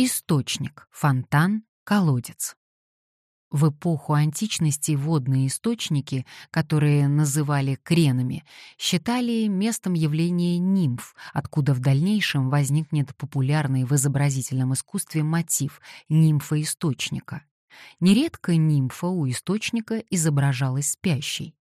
Источник, фонтан, колодец. В эпоху античности водные источники, которые называли кренами, считали местом явления нимф, откуда в дальнейшем возникнет популярный в изобразительном искусстве мотив нимфа источника. Нередко нимфа у источника изображалась спящей.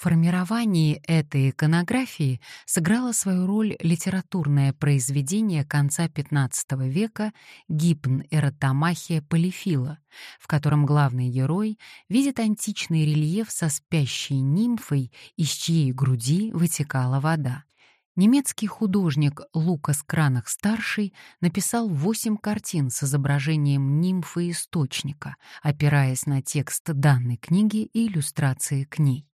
Формировании этой иконографии сыграло свою роль литературное произведение конца XV века «Гипн эротомахия Полифила», в котором главный герой видит античный рельеф со спящей нимфой, из чьей груди вытекала вода. Немецкий художник Лукас Кранах-старший написал восемь картин с изображением нимфы источника, опираясь на текст данной книги и иллюстрации к ней.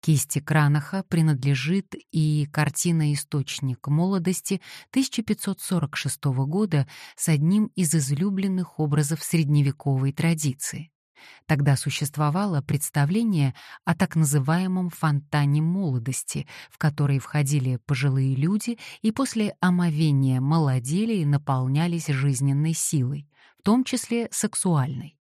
Кисти Кранаха принадлежит и картина «Источник молодости» 1546 года с одним из излюбленных образов средневековой традиции. Тогда существовало представление о так называемом фонтане молодости, в который входили пожилые люди и после омовения молодели и наполнялись жизненной силой, в том числе сексуальной.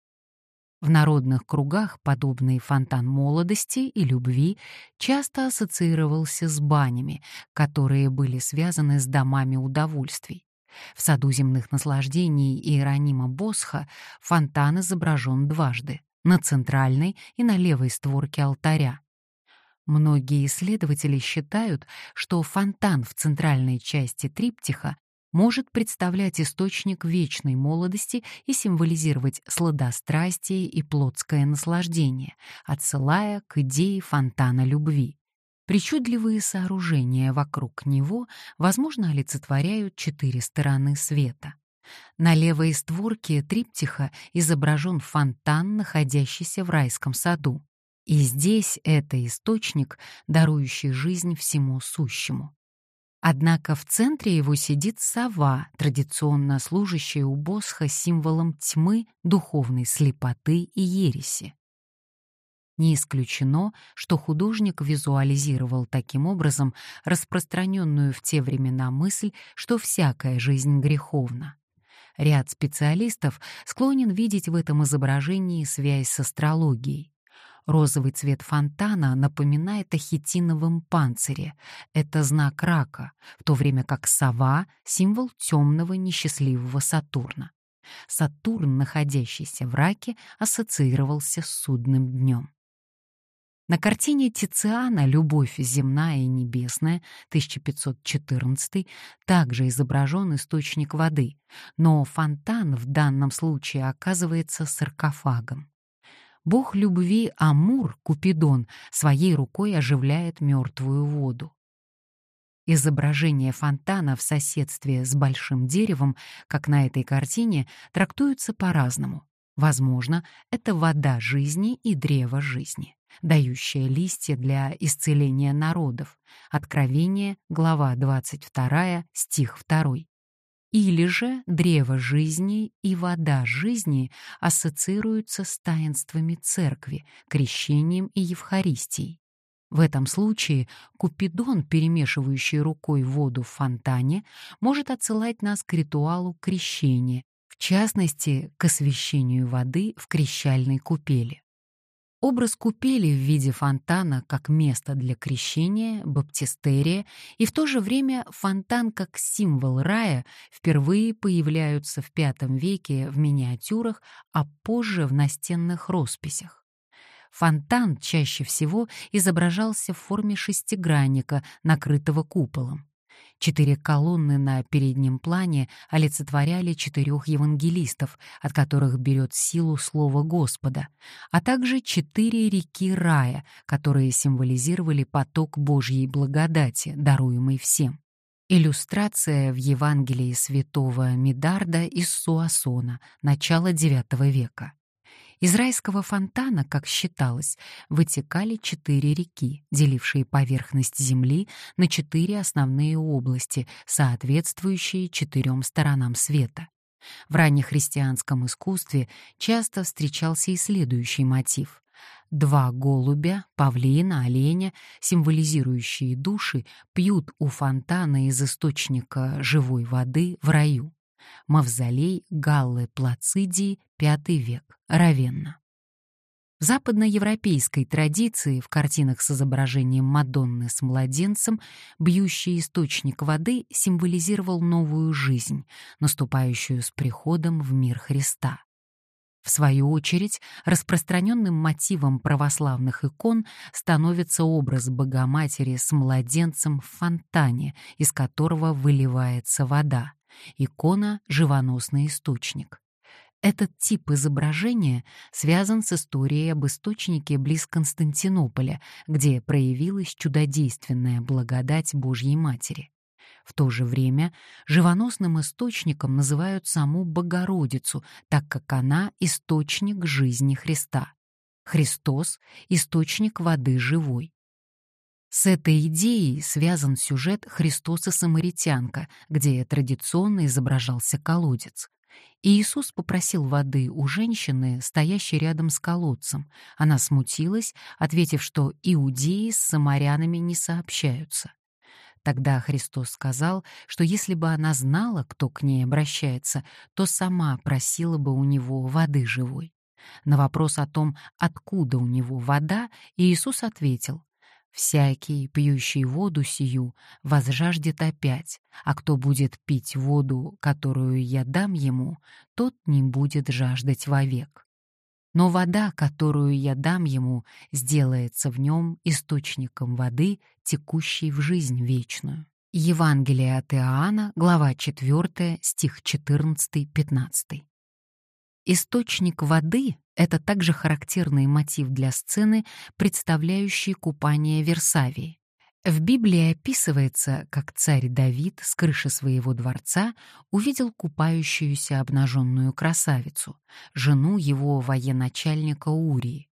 В народных кругах подобный фонтан молодости и любви часто ассоциировался с банями, которые были связаны с домами удовольствий. В саду земных наслаждений Иеронима Босха фонтан изображен дважды — на центральной и на левой створке алтаря. Многие исследователи считают, что фонтан в центральной части триптиха может представлять источник вечной молодости и символизировать сладострастие и плотское наслаждение, отсылая к идее фонтана любви. Причудливые сооружения вокруг него, возможно, олицетворяют четыре стороны света. На левой створке триптиха изображен фонтан, находящийся в райском саду. И здесь это источник, дарующий жизнь всему сущему. Однако в центре его сидит сова, традиционно служащая у Босха символом тьмы, духовной слепоты и ереси. Не исключено, что художник визуализировал таким образом распространенную в те времена мысль, что всякая жизнь греховна. Ряд специалистов склонен видеть в этом изображении связь с астрологией. Розовый цвет фонтана напоминает о хитиновом панцире. Это знак рака, в то время как сова — символ темного несчастливого Сатурна. Сатурн, находящийся в раке, ассоциировался с судным днем. На картине Тициана «Любовь земная и небесная» 1514 также изображен источник воды, но фонтан в данном случае оказывается саркофагом. Бог любви Амур, Купидон, своей рукой оживляет мертвую воду. Изображение фонтана в соседстве с большим деревом, как на этой картине, трактуются по-разному. Возможно, это вода жизни и древо жизни, дающее листья для исцеления народов. Откровение, глава 22, стих 2. Или же древо жизни и вода жизни ассоциируются с таинствами церкви, крещением и Евхаристией. В этом случае Купидон, перемешивающий рукой воду в фонтане, может отсылать нас к ритуалу крещения, в частности, к освящению воды в крещальной купели. Образ купели в виде фонтана как место для крещения, баптистерия и в то же время фонтан как символ рая впервые появляются в V веке в миниатюрах, а позже в настенных росписях. Фонтан чаще всего изображался в форме шестигранника, накрытого куполом. Четыре колонны на переднем плане олицетворяли четырех евангелистов, от которых берет силу слово Господа, а также четыре реки рая, которые символизировали поток Божьей благодати, даруемый всем. Иллюстрация в Евангелии святого Медарда из Суасона, начала IX века. Из райского фонтана, как считалось, вытекали четыре реки, делившие поверхность Земли на четыре основные области, соответствующие четырем сторонам света. В раннехристианском искусстве часто встречался и следующий мотив. Два голубя, павлина, оленя, символизирующие души, пьют у фонтана из источника живой воды в раю. Мавзолей Галлы Плацидии, V век, Равенна. В западноевропейской традиции в картинах с изображением Мадонны с младенцем бьющий источник воды символизировал новую жизнь, наступающую с приходом в мир Христа. В свою очередь, распространенным мотивом православных икон становится образ Богоматери с младенцем в фонтане, из которого выливается вода. Икона — живоносный источник. Этот тип изображения связан с историей об источнике близ Константинополя, где проявилась чудодейственная благодать Божьей Матери. В то же время живоносным источником называют саму Богородицу, так как она — источник жизни Христа. Христос — источник воды живой. С этой идеей связан сюжет «Христос и Самаритянка», где традиционно изображался колодец. И Иисус попросил воды у женщины, стоящей рядом с колодцем. Она смутилась, ответив, что иудеи с самарянами не сообщаются. Тогда Христос сказал, что если бы она знала, кто к ней обращается, то сама просила бы у него воды живой. На вопрос о том, откуда у него вода, Иисус ответил, «Всякий, пьющий воду сию, возжаждет опять, а кто будет пить воду, которую я дам ему, тот не будет жаждать вовек» но вода, которую я дам ему, сделается в нем источником воды, текущей в жизнь вечную. Евангелие от Иоанна, глава 4, стих 14-15. Источник воды — это также характерный мотив для сцены, представляющий купание Версавии. В Библии описывается, как царь Давид с крыши своего дворца увидел купающуюся обнаженную красавицу, жену его военачальника Урии.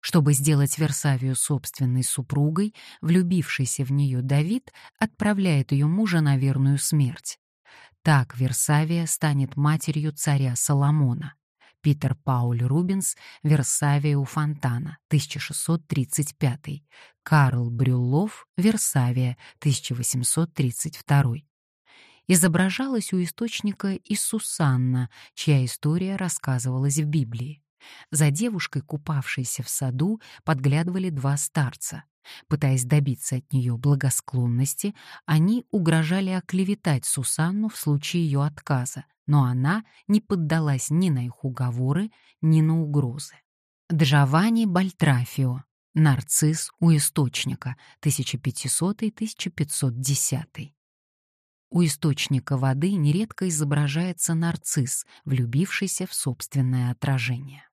Чтобы сделать Версавию собственной супругой, влюбившийся в нее Давид отправляет ее мужа на верную смерть. Так Версавия станет матерью царя Соломона. Питер Пауль Рубенс «Версавия у фонтана», 1635. Карл Брюллов «Версавия», 1832. Изображалась у источника и Сусанна, чья история рассказывалась в Библии. За девушкой, купавшейся в саду, подглядывали два старца. Пытаясь добиться от нее благосклонности, они угрожали оклеветать Сусанну в случае ее отказа, но она не поддалась ни на их уговоры, ни на угрозы. Джованни Бальтрафио. Нарцисс у источника. 1500-1510. У источника воды нередко изображается нарцисс, влюбившийся в собственное отражение.